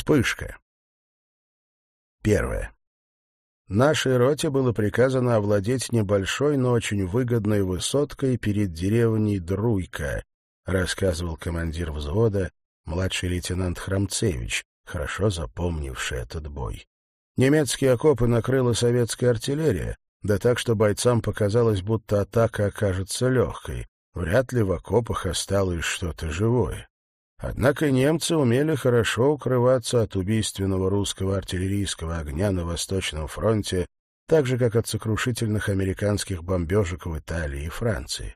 Вспышка. Первое. Нашей роте было приказано овладеть небольшой, но очень выгодной высоткой перед деревней Друйка, рассказывал командир взвода, младший лейтенант Храмцевич, хорошо запомнивший этот бой. Немецкие окопы накрыла советская артиллерия, да так, что бойцам показалось, будто атака окажется легкой. Вряд ли в окопах осталось что-то живое. Однако немцы умели хорошо укрываться от убийственного русского артиллерийского огня на Восточном фронте, так же, как от сокрушительных американских бомбежек в Италии и Франции.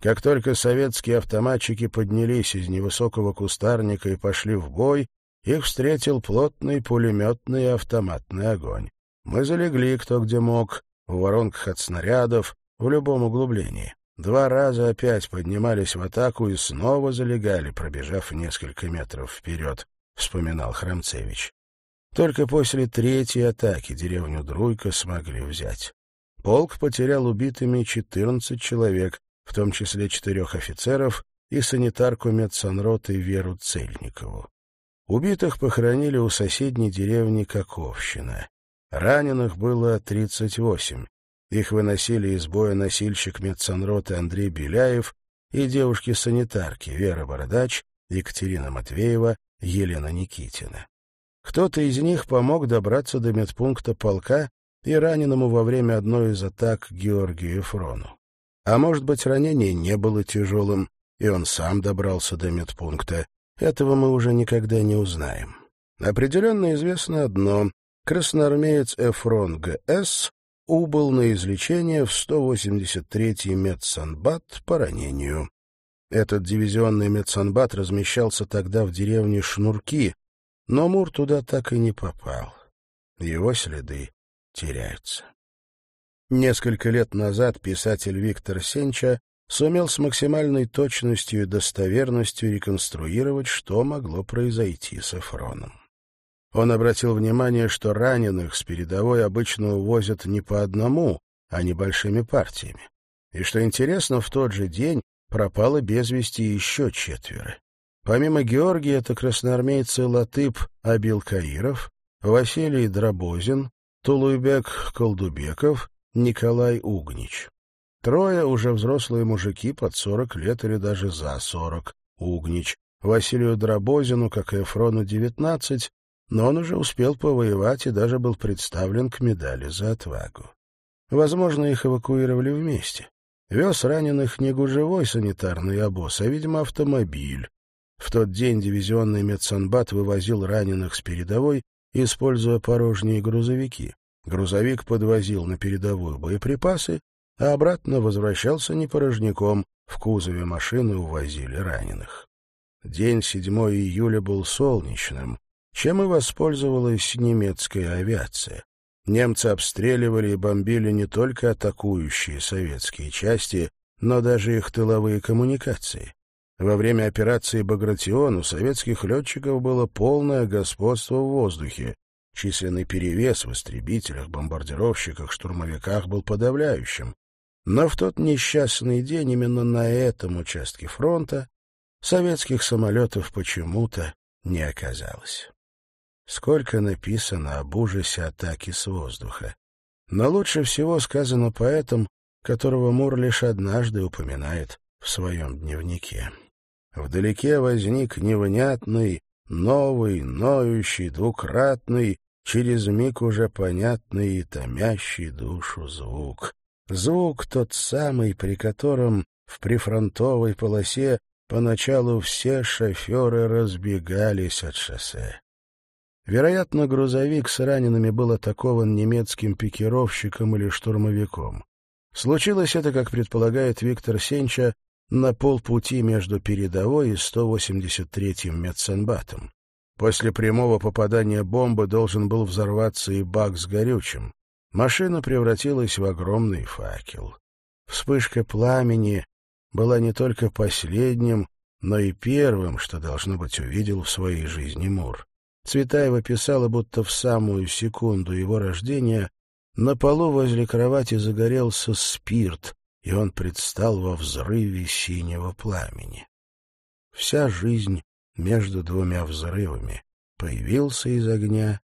Как только советские автоматчики поднялись из невысокого кустарника и пошли в бой, их встретил плотный пулеметный и автоматный огонь. Мы залегли кто где мог, в воронках от снарядов, в любом углублении. Два раза опять поднимались в атаку и снова залегали, пробежав несколько метров вперед, — вспоминал Храмцевич. Только после третьей атаки деревню Друйка смогли взять. Полк потерял убитыми 14 человек, в том числе четырех офицеров и санитарку медсанроты Веру Цельникову. Убитых похоронили у соседней деревни Коковщина. Раненых было 38, их выносили из боя носильщик медсанроты Андрей Беляев и девушки-санитарки Вера Бородач, Екатерина Матвеева, Елена Никитина. Кто-то из них помог добраться до медпункта полка и раненому во время одной из атак Георгию Фрону. А может быть, ранение не было тяжелым, и он сам добрался до медпункта. Этого мы уже никогда не узнаем. Определенно известно одно. Красноармеец Эфрон Г.С убыл на излечение в 183-й медсанбат по ранению. Этот дивизионный медсанбат размещался тогда в деревне Шнурки, но Мур туда так и не попал. Его следы теряются. Несколько лет назад писатель Виктор Сенча сумел с максимальной точностью и достоверностью реконструировать, что могло произойти с Эфроном. Он обратил внимание, что раненых с передовой обычно увозят не по одному, а небольшими партиями. И что интересно, в тот же день пропало без вести еще четверо. Помимо Георгия, это красноармейцы Латып Абилкаиров, Василий Дробозин, Тулуйбек Колдубеков, Николай Угнич. Трое уже взрослые мужики под сорок лет или даже за сорок. Угнич. Василию Дробозину, как и Эфрону, девятнадцать, но он уже успел повоевать и даже был представлен к медали за отвагу. Возможно, их эвакуировали вместе. Вез раненых не гужевой санитарный обоз, а, видимо, автомобиль. В тот день дивизионный медсанбат вывозил раненых с передовой, используя порожние грузовики. Грузовик подвозил на передовую боеприпасы, а обратно возвращался не порожняком, в кузове машины увозили раненых. День 7 июля был солнечным, чем и воспользовалась немецкая авиация. Немцы обстреливали и бомбили не только атакующие советские части, но даже их тыловые коммуникации. Во время операции «Багратион» у советских летчиков было полное господство в воздухе. Численный перевес в истребителях, бомбардировщиках, штурмовиках был подавляющим. Но в тот несчастный день именно на этом участке фронта советских самолетов почему-то не оказалось. Сколько написано об ужасе атаки с воздуха. Но лучше всего сказано поэтом, которого Мур лишь однажды упоминает в своем дневнике. Вдалеке возник невнятный, новый, ноющий, двукратный, через миг уже понятный и томящий душу звук. Звук тот самый, при котором в прифронтовой полосе поначалу все шоферы разбегались от шоссе. Вероятно, грузовик с ранеными был атакован немецким пикировщиком или штурмовиком. Случилось это, как предполагает Виктор Сенча, на полпути между передовой и 183-м медсанбатом. После прямого попадания бомбы должен был взорваться и бак с горючим. Машина превратилась в огромный факел. Вспышка пламени была не только последним, но и первым, что, должно быть, увидел в своей жизни Мур. Цветаева писала, будто в самую секунду его рождения на полу возле кровати загорелся спирт, и он предстал во взрыве синего пламени. Вся жизнь между двумя взрывами, появился из огня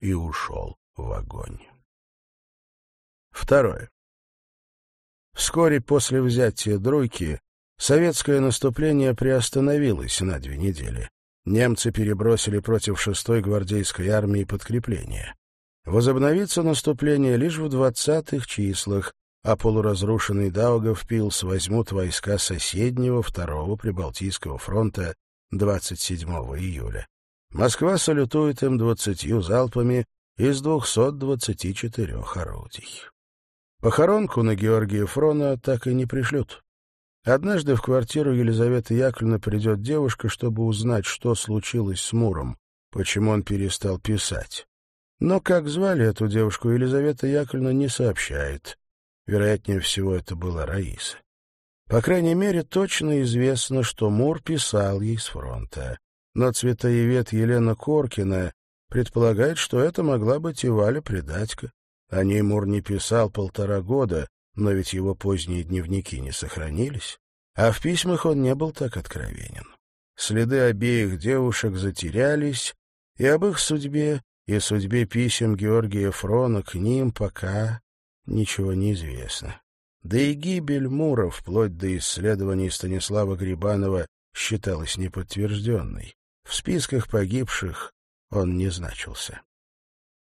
и ушел в огонь. Второе. Вскоре после взятия Друйки советское наступление приостановилось на две недели. Немцы перебросили против шестой гвардейской армии подкрепление. Возобновится наступление лишь в двадцатых числах, а полуразрушенный Даугавпилс возьмут войска соседнего второго Прибалтийского фронта 27 июля. Москва салютует им двадцатью залпами из 224 орудий. Похоронку на Георгия Фрона так и не пришлют. Однажды в квартиру Елизаветы Яковлевны придет девушка, чтобы узнать, что случилось с Муром, почему он перестал писать. Но как звали эту девушку, Елизавета Яковлевна не сообщает. Вероятнее всего, это была Раиса. По крайней мере, точно известно, что Мур писал ей с фронта. Но цветоевед Елена Коркина предполагает, что это могла быть и Валя Предатько. О ней Мур не писал полтора года, но ведь его поздние дневники не сохранились, а в письмах он не был так откровенен. Следы обеих девушек затерялись, и об их судьбе и судьбе писем Георгия Фрона к ним пока ничего не известно. Да и гибель Мура, вплоть до исследований Станислава Грибанова, считалась неподтвержденной. В списках погибших он не значился.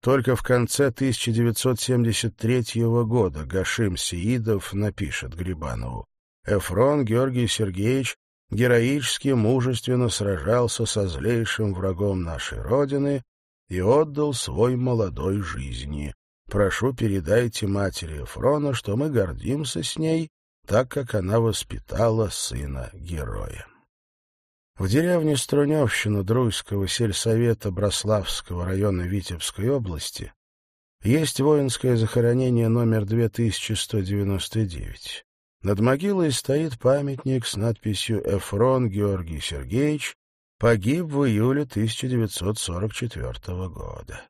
Только в конце 1973 года Гашим Сеидов напишет Грибанову. Эфрон Георгий Сергеевич героически, мужественно сражался со злейшим врагом нашей Родины и отдал свой молодой жизни. Прошу, передайте матери Эфрона, что мы гордимся с ней, так как она воспитала сына героя. В деревне Струневщина Друйского сельсовета Брославского района Витебской области есть воинское захоронение номер 2199. Над могилой стоит памятник с надписью «Эфрон Георгий Сергеевич, погиб в июле 1944 года».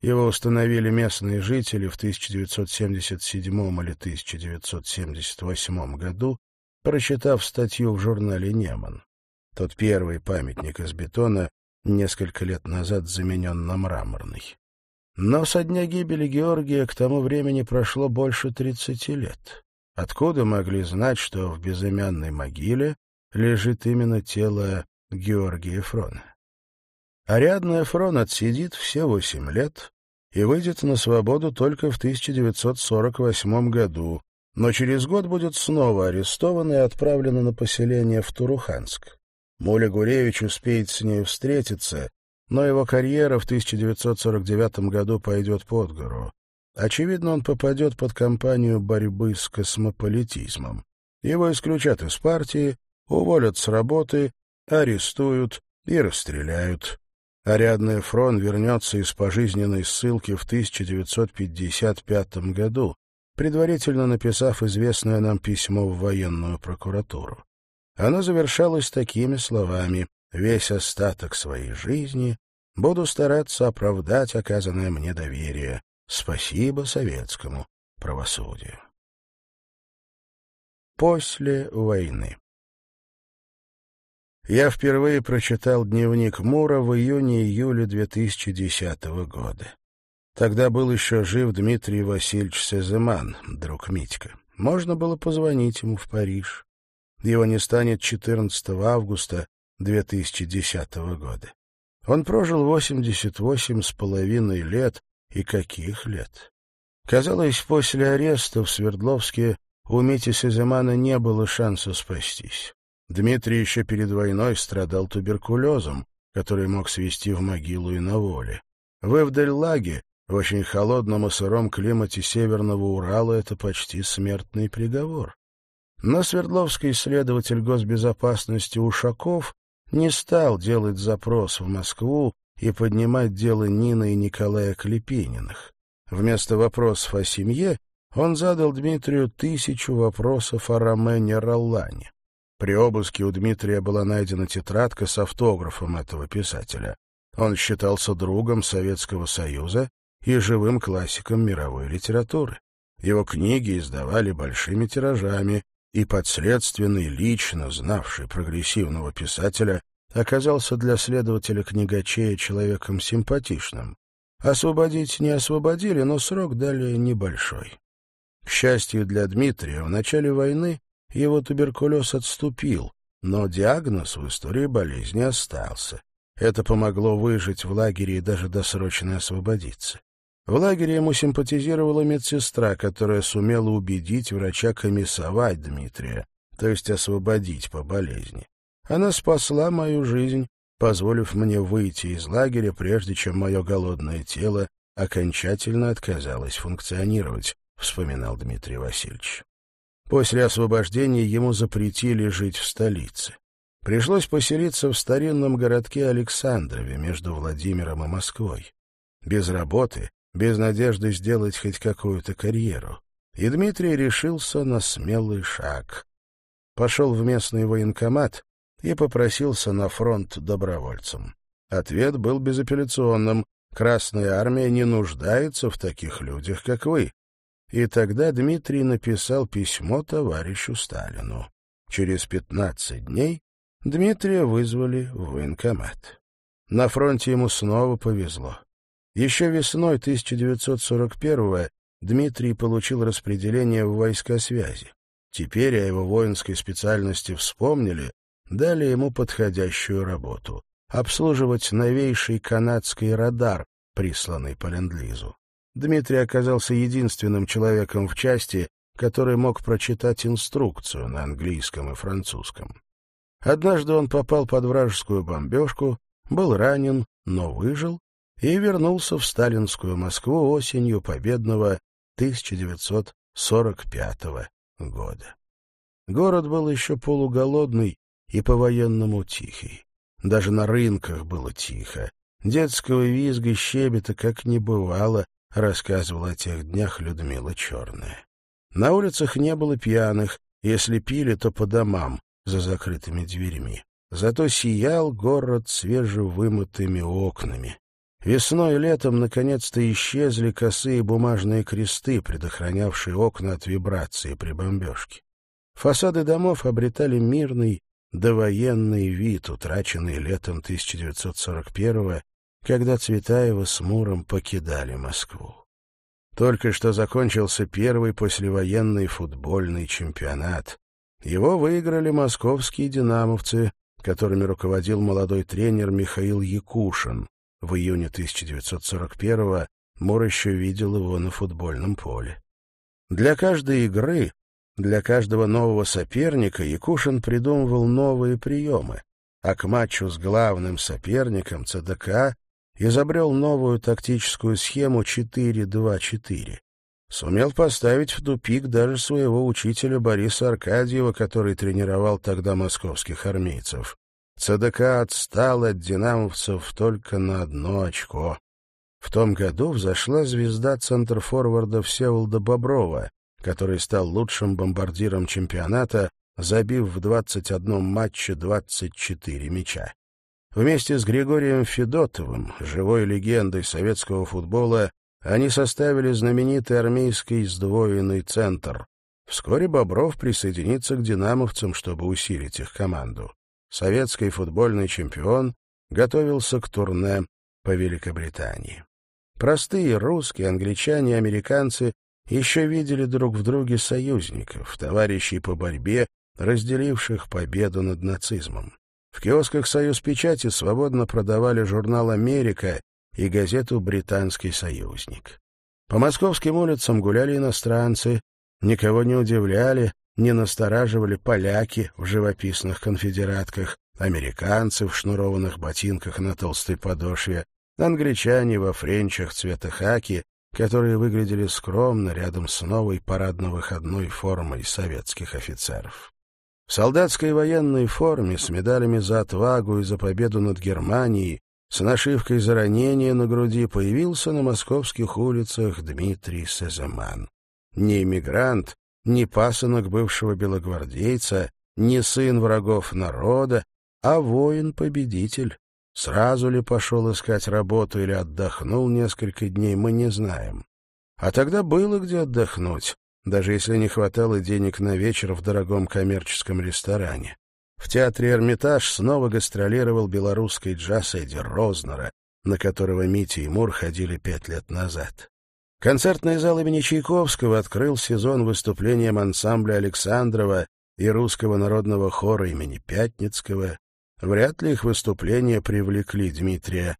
Его установили местные жители в 1977 или 1978 году, прочитав статью в журнале «Неман». Тот первый памятник из бетона несколько лет назад заменен на мраморный. Но со дня гибели Георгия к тому времени прошло больше тридцати лет. Откуда могли знать, что в безымянной могиле лежит именно тело Георгия Фрона? Ариадна Фрон отсидит все восемь лет и выйдет на свободу только в 1948 году, но через год будет снова арестована и отправлена на поселение в Туруханск. Муля Гуревич успеет с ней встретиться, но его карьера в 1949 году пойдет под гору. Очевидно, он попадет под кампанию борьбы с космополитизмом. Его исключат из партии, уволят с работы, арестуют и расстреляют. Ариадный фронт вернется из пожизненной ссылки в 1955 году, предварительно написав известное нам письмо в военную прокуратуру. Оно завершалось такими словами «Весь остаток своей жизни буду стараться оправдать оказанное мне доверие. Спасибо советскому правосудию». После войны я впервые прочитал дневник Мура в июне-июле 2010 года. Тогда был еще жив Дмитрий Васильевич Сеземан, друг Митька. Можно было позвонить ему в Париж. Его не станет 14 августа 2010 года. Он прожил 88 с половиной лет, и каких лет? Казалось, после ареста в Свердловске у Мити Сеземана не было шанса спастись. Дмитрий еще перед войной страдал туберкулезом, который мог свести в могилу и на воле. В Эвдельлаге, в очень холодном и сыром климате Северного Урала, это почти смертный приговор. Но Свердловский следователь госбезопасности Ушаков не стал делать запрос в Москву и поднимать дело Нины и Николая Клепениных. Вместо вопросов о семье он задал Дмитрию тысячу вопросов о Ромене Роллане. При обыске у Дмитрия была найдена тетрадка с автографом этого писателя. Он считался другом Советского Союза и живым классиком мировой литературы. Его книги издавали большими тиражами, и подследственный, лично знавший прогрессивного писателя, оказался для следователя книгачея человеком симпатичным. Освободить не освободили, но срок дали небольшой. К счастью для Дмитрия, в начале войны его туберкулез отступил, но диагноз в истории болезни остался. Это помогло выжить в лагере и даже досрочно освободиться. В лагере ему симпатизировала медсестра, которая сумела убедить врача комиссовать Дмитрия, то есть освободить по болезни. Она спасла мою жизнь, позволив мне выйти из лагеря, прежде чем мое голодное тело окончательно отказалось функционировать, вспоминал Дмитрий Васильевич. После освобождения ему запретили жить в столице. Пришлось поселиться в старинном городке Александрове между Владимиром и Москвой. Без работы, без надежды сделать хоть какую-то карьеру. И Дмитрий решился на смелый шаг. Пошел в местный военкомат и попросился на фронт добровольцем. Ответ был безапелляционным. «Красная армия не нуждается в таких людях, как вы». И тогда Дмитрий написал письмо товарищу Сталину. Через пятнадцать дней Дмитрия вызвали в военкомат. На фронте ему снова повезло. Еще весной 1941-го Дмитрий получил распределение в войска связи. Теперь о его воинской специальности вспомнили, дали ему подходящую работу — обслуживать новейший канадский радар, присланный по Ленд-Лизу. Дмитрий оказался единственным человеком в части, который мог прочитать инструкцию на английском и французском. Однажды он попал под вражескую бомбежку, был ранен, но выжил и вернулся в сталинскую Москву осенью победного 1945 года. Город был еще полуголодный и по-военному тихий. Даже на рынках было тихо. Детского визга и щебета как не бывало, рассказывала о тех днях Людмила Черная. На улицах не было пьяных, если пили, то по домам, за закрытыми дверьми. Зато сиял город свежевымытыми окнами. Весной и летом наконец-то исчезли косые бумажные кресты, предохранявшие окна от вибрации при бомбежке. Фасады домов обретали мирный, довоенный вид, утраченный летом 1941-го, когда Цветаева с Муром покидали Москву. Только что закончился первый послевоенный футбольный чемпионат. Его выиграли московские «Динамовцы», которыми руководил молодой тренер Михаил Якушин. В июне 1941-го Мур еще видел его на футбольном поле. Для каждой игры, для каждого нового соперника Якушин придумывал новые приемы, а к матчу с главным соперником ЦДК изобрел новую тактическую схему 4-2-4. Сумел поставить в тупик даже своего учителя Бориса Аркадьева, который тренировал тогда московских армейцев. ЦДК отстал от динамовцев только на одно очко. В том году взошла звезда центрфорварда Всеволода Боброва, который стал лучшим бомбардиром чемпионата, забив в 21 матче 24 мяча. Вместе с Григорием Федотовым, живой легендой советского футбола, они составили знаменитый армейский сдвоенный центр. Вскоре Бобров присоединится к «Динамовцам», чтобы усилить их команду советский футбольный чемпион готовился к турне по Великобритании. Простые русские, англичане и американцы еще видели друг в друге союзников, товарищей по борьбе, разделивших победу над нацизмом. В киосках «Союз печати» свободно продавали журнал «Америка» и газету «Британский союзник». По московским улицам гуляли иностранцы, никого не удивляли, не настораживали поляки в живописных конфедератках, американцы в шнурованных ботинках на толстой подошве, англичане во френчах цвета хаки, которые выглядели скромно рядом с новой парадно-выходной формой советских офицеров. В солдатской военной форме с медалями за отвагу и за победу над Германией, с нашивкой за ранение на груди появился на московских улицах Дмитрий Сеземан. Не иммигрант, не пасынок бывшего белогвардейца, не сын врагов народа, а воин-победитель. Сразу ли пошел искать работу или отдохнул несколько дней, мы не знаем. А тогда было где отдохнуть, даже если не хватало денег на вечер в дорогом коммерческом ресторане. В театре «Эрмитаж» снова гастролировал белорусский джаз Эдди Рознера, на которого Митя и Мур ходили пять лет назад. Концертный зал имени Чайковского открыл сезон выступлением ансамбля Александрова и русского народного хора имени Пятницкого. Вряд ли их выступления привлекли Дмитрия.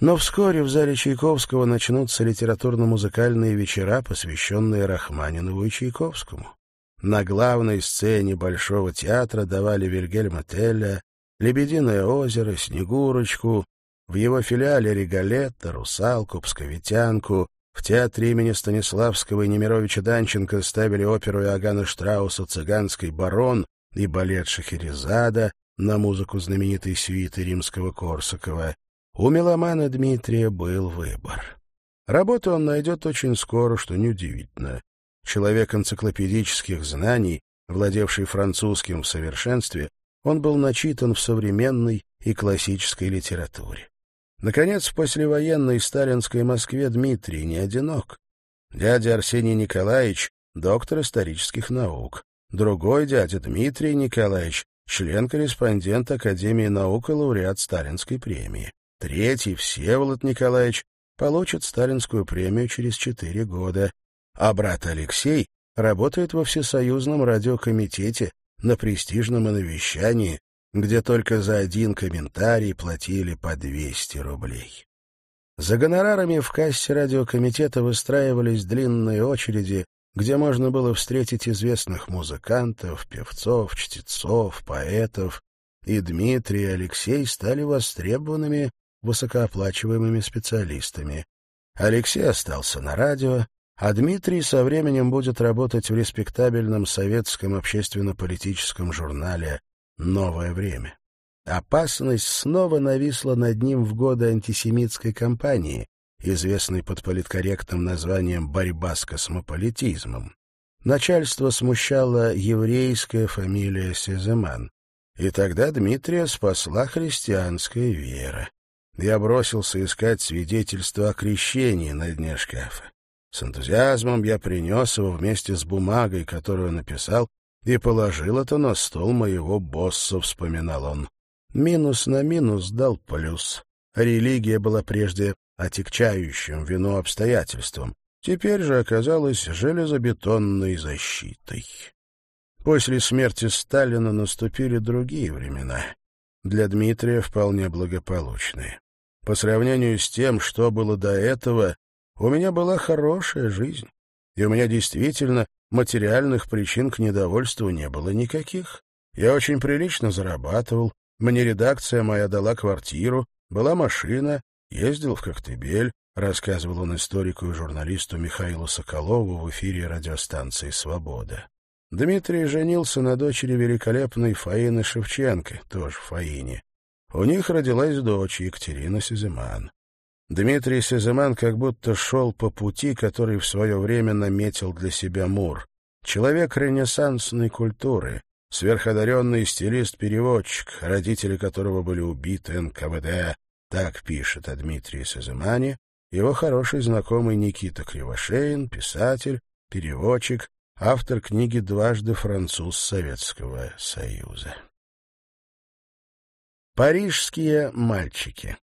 Но вскоре в зале Чайковского начнутся литературно-музыкальные вечера, посвященные Рахманинову и Чайковскому. На главной сцене Большого театра давали Вильгельма Телля, «Лебединое озеро», «Снегурочку», в его филиале «Регалетто», «Русалку», «Псковитянку», в театре имени Станиславского и Немировича Данченко ставили оперу Иоганна Штрауса «Цыганский барон» и балет Шахерезада на музыку знаменитой свиты римского Корсакова. У меломана Дмитрия был выбор. Работу он найдет очень скоро, что неудивительно. Человек энциклопедических знаний, владевший французским в совершенстве, он был начитан в современной и классической литературе. Наконец, в послевоенной сталинской Москве Дмитрий не одинок. Дядя Арсений Николаевич — доктор исторических наук. Другой дядя Дмитрий Николаевич — член-корреспондент Академии наук и лауреат Сталинской премии. Третий, Всеволод Николаевич, получит сталинскую премию через четыре года а брат Алексей работает во Всесоюзном радиокомитете на престижном навещании, где только за один комментарий платили по 200 рублей. За гонорарами в кассе радиокомитета выстраивались длинные очереди, где можно было встретить известных музыкантов, певцов, чтецов, поэтов, и Дмитрий и Алексей стали востребованными высокооплачиваемыми специалистами. Алексей остался на радио, а Дмитрий со временем будет работать в респектабельном советском общественно-политическом журнале «Новое время». Опасность снова нависла над ним в годы антисемитской кампании, известной под политкорректным названием «борьба с космополитизмом». Начальство смущало еврейская фамилия Сеземан, и тогда Дмитрия спасла христианская вера. Я бросился искать свидетельство о крещении на дне шкафа. С энтузиазмом я принес его вместе с бумагой, которую написал, и положил это на стол моего босса, вспоминал он. Минус на минус дал плюс. Религия была прежде отягчающим вину обстоятельством, теперь же оказалась железобетонной защитой. После смерти Сталина наступили другие времена, для Дмитрия вполне благополучные. По сравнению с тем, что было до этого, у меня была хорошая жизнь, и у меня действительно материальных причин к недовольству не было никаких. Я очень прилично зарабатывал, мне редакция моя дала квартиру, была машина, ездил в Коктебель, рассказывал он историку и журналисту Михаилу Соколову в эфире радиостанции «Свобода». Дмитрий женился на дочери великолепной Фаины Шевченко, тоже Фаине. У них родилась дочь Екатерина Сизыман. Дмитрий Сеземан как будто шел по пути, который в свое время наметил для себя Мур. Человек ренессансной культуры, сверходаренный стилист-переводчик, родители которого были убиты НКВД, так пишет о Дмитрии Сеземане, его хороший знакомый Никита Кривошеин, писатель, переводчик, автор книги «Дважды француз Советского Союза». Парижские мальчики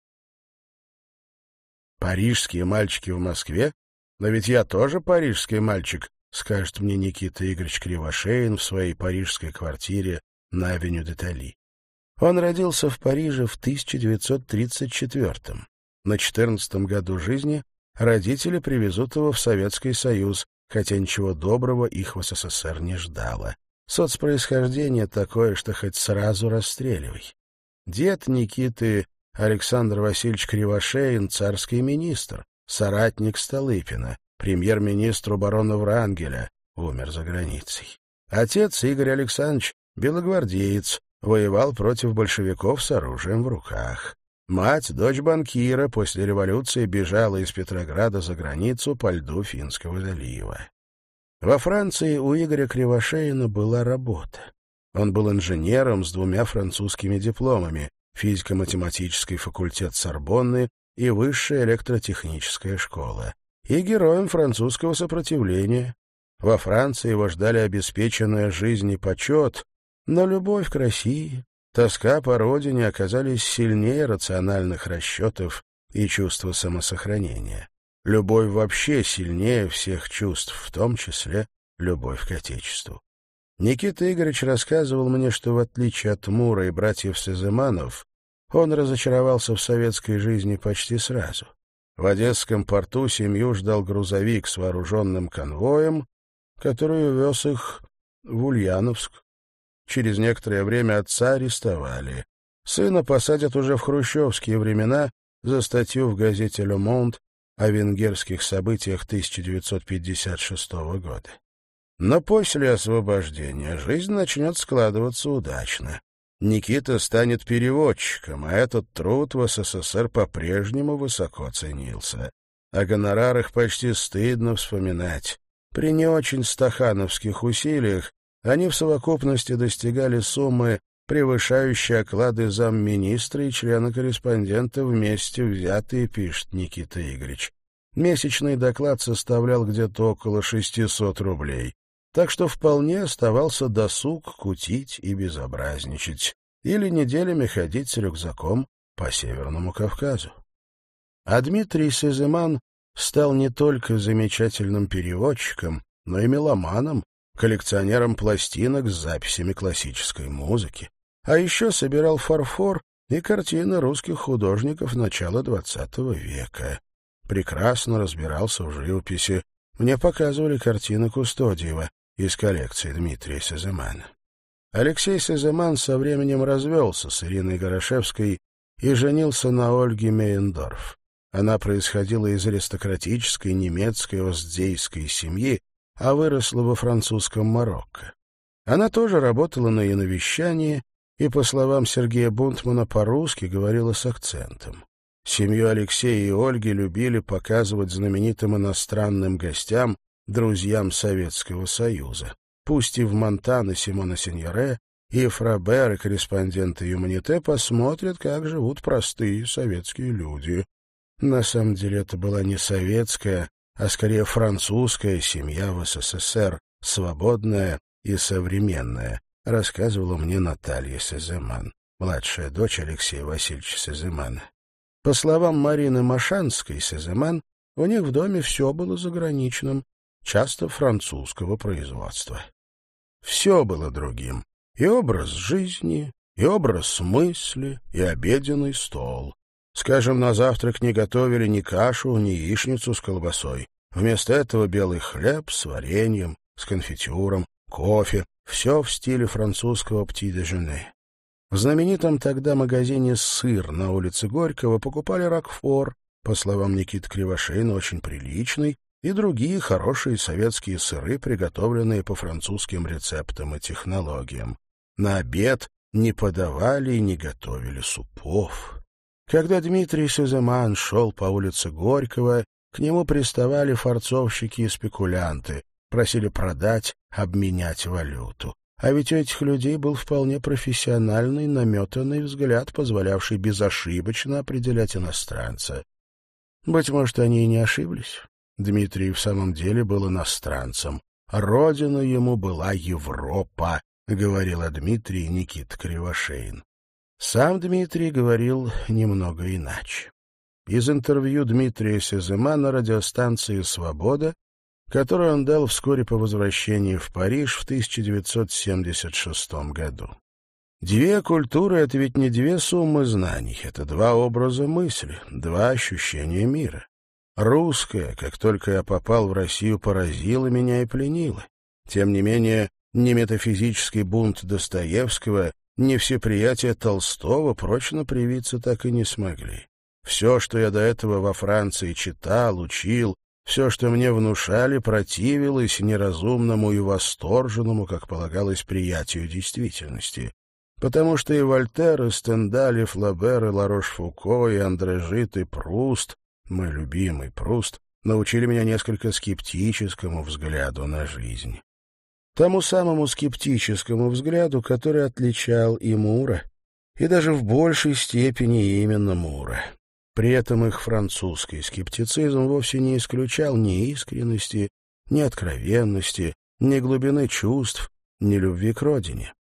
Парижские мальчики в Москве? Но ведь я тоже парижский мальчик, скажет мне Никита Игоревич Кривошеин в своей парижской квартире на авеню Детали. Он родился в Париже в 1934-м. На 14-м году жизни родители привезут его в Советский Союз, хотя ничего доброго их в СССР не ждало. Соцпроисхождение такое, что хоть сразу расстреливай. Дед Никиты Александр Васильевич Кривошеин — царский министр, соратник Столыпина, премьер-министру барона Врангеля, умер за границей. Отец Игорь Александрович — белогвардеец, воевал против большевиков с оружием в руках. Мать, дочь банкира, после революции бежала из Петрограда за границу по льду Финского залива. Во Франции у Игоря Кривошеина была работа. Он был инженером с двумя французскими дипломами, физико-математический факультет Сорбонны и высшая электротехническая школа, и героем французского сопротивления. Во Франции его ждали обеспеченная жизнь и почет, но любовь к России, тоска по родине оказались сильнее рациональных расчетов и чувства самосохранения. Любовь вообще сильнее всех чувств, в том числе любовь к Отечеству. Никита Игоревич рассказывал мне, что в отличие от Мура и братьев Сеземанов, он разочаровался в советской жизни почти сразу. В Одесском порту семью ждал грузовик с вооруженным конвоем, который увез их в Ульяновск. Через некоторое время отца арестовали. Сына посадят уже в хрущевские времена за статью в газете «Ле Монт» о венгерских событиях 1956 года. Но после освобождения жизнь начнет складываться удачно. Никита станет переводчиком, а этот труд в СССР по-прежнему высоко ценился. О гонорарах почти стыдно вспоминать. При не очень стахановских усилиях они в совокупности достигали суммы, превышающей оклады замминистра и члена-корреспондента вместе взятые, пишет Никита Игоревич. Месячный доклад составлял где-то около 600 рублей так что вполне оставался досуг кутить и безобразничать или неделями ходить с рюкзаком по Северному Кавказу. А Дмитрий Сеземан стал не только замечательным переводчиком, но и меломаном, коллекционером пластинок с записями классической музыки, а еще собирал фарфор и картины русских художников начала XX века. Прекрасно разбирался в живописи. Мне показывали картины Кустодиева, из коллекции Дмитрия Сеземана. Алексей Сеземан со временем развелся с Ириной Горошевской и женился на Ольге Мейендорф. Она происходила из аристократической немецкой остзейской семьи, а выросла во французском Марокко. Она тоже работала на иновещании и, по словам Сергея Бунтмана, по-русски говорила с акцентом. Семью Алексея и Ольги любили показывать знаменитым иностранным гостям друзьям Советского Союза. Пусть и в Монтана Симона Синьоре, и Фрабер, и корреспонденты Юманите посмотрят, как живут простые советские люди. На самом деле это была не советская, а скорее французская семья в СССР, свободная и современная, рассказывала мне Наталья Сеземан, младшая дочь Алексея Васильевича Сеземана. По словам Марины Машанской, Сеземан, у них в доме все было заграничным, часто французского производства. Все было другим. И образ жизни, и образ мысли, и обеденный стол. Скажем, на завтрак не готовили ни кашу, ни яичницу с колбасой. Вместо этого белый хлеб с вареньем, с конфитюром, кофе. Все в стиле французского «пти-де-жене». В знаменитом тогда магазине «Сыр» на улице Горького покупали ракфор, по словам Никиты Кривошейна, очень приличный, и другие хорошие советские сыры, приготовленные по французским рецептам и технологиям. На обед не подавали и не готовили супов. Когда Дмитрий Сеземан шел по улице Горького, к нему приставали форцовщики и спекулянты, просили продать, обменять валюту. А ведь у этих людей был вполне профессиональный, наметанный взгляд, позволявший безошибочно определять иностранца. Быть может, они и не ошиблись. Дмитрий в самом деле был иностранцем. Родина ему была Европа, говорил о Дмитрии Никит Кривошеин. Сам Дмитрий говорил немного иначе. Из интервью Дмитрия Сезема на радиостанции «Свобода», которое он дал вскоре по возвращении в Париж в 1976 году. Две культуры — это ведь не две суммы знаний, это два образа мысли, два ощущения мира. Русская, как только я попал в Россию, поразила меня и пленила. Тем не менее, ни метафизический бунт Достоевского, ни всеприятие Толстого прочно привиться так и не смогли. Все, что я до этого во Франции читал, учил, все, что мне внушали, противилось неразумному и восторженному, как полагалось, приятию действительности. Потому что и Вольтер, и Стендаль, и Флабер, и Ларош-Фуко, и Андре Жит, и Пруст мой любимый Пруст, научили меня несколько скептическому взгляду на жизнь. Тому самому скептическому взгляду, который отличал и Мура, и даже в большей степени именно Мура. При этом их французский скептицизм вовсе не исключал ни искренности, ни откровенности, ни глубины чувств, ни любви к родине.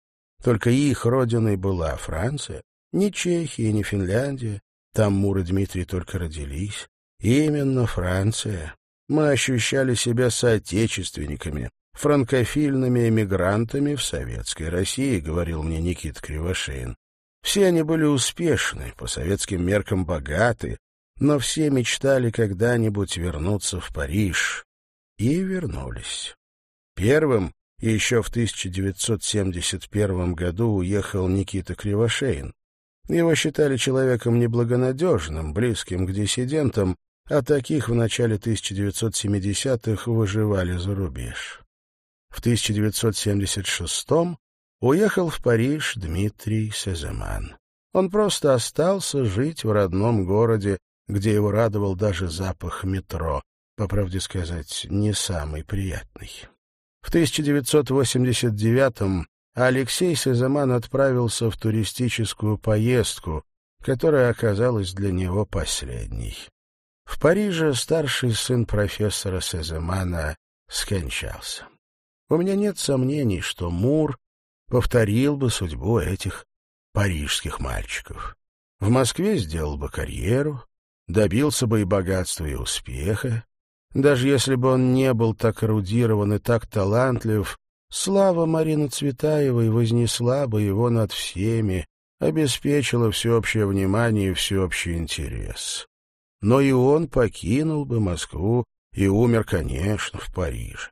Только их родиной была Франция, не Чехия, не Финляндия. Там Мур и Дмитрий только родились. Именно Франция. Мы ощущали себя соотечественниками, франкофильными эмигрантами в советской России, говорил мне Никит Кривошеин. Все они были успешны, по советским меркам богаты, но все мечтали когда-нибудь вернуться в Париж. И вернулись. Первым еще в 1971 году уехал Никита Кривошеин. Его считали человеком неблагонадежным, близким к диссидентам, а таких в начале 1970-х выживали за рубеж. В 1976-м уехал в Париж Дмитрий Сеземан. Он просто остался жить в родном городе, где его радовал даже запах метро, по правде сказать, не самый приятный. В 1989-м Алексей Сеземан отправился в туристическую поездку, которая оказалась для него последней. В Париже старший сын профессора Сеземана скончался. У меня нет сомнений, что Мур повторил бы судьбу этих парижских мальчиков. В Москве сделал бы карьеру, добился бы и богатства, и успеха. Даже если бы он не был так эрудирован и так талантлив, слава Марины Цветаевой вознесла бы его над всеми, обеспечила всеобщее внимание и всеобщий интерес. Но и он покинул бы Москву и умер, конечно, в Париже.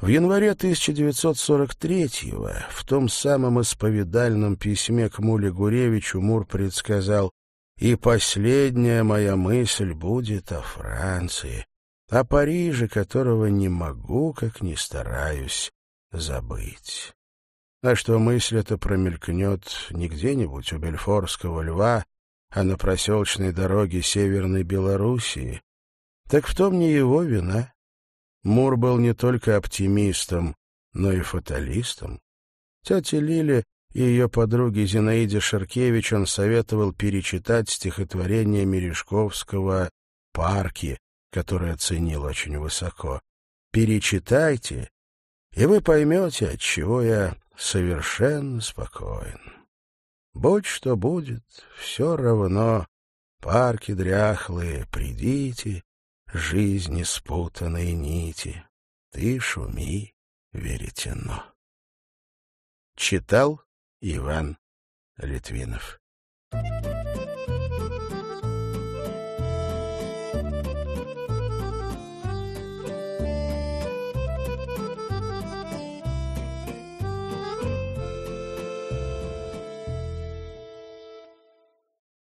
В январе 1943-го в том самом исповедальном письме к Муле Гуревичу Мур предсказал «И последняя моя мысль будет о Франции, о Париже, которого не могу, как ни стараюсь, забыть». А что мысль эта промелькнет не где-нибудь у Бельфорского льва, а на проселочной дороге Северной Белоруссии, так в том не его вина. Мур был не только оптимистом, но и фаталистом. Тете Лиле и ее подруге Зинаиде Шаркевич он советовал перечитать стихотворение Мережковского «Парки», которое оценил очень высоко. «Перечитайте, и вы поймете, от чего я совершенно спокоен. Будь что будет, все равно, парки дряхлые, придите, жизни спутанные нити. Ты шуми, веретено. Читал Иван Литвинов. Thank you.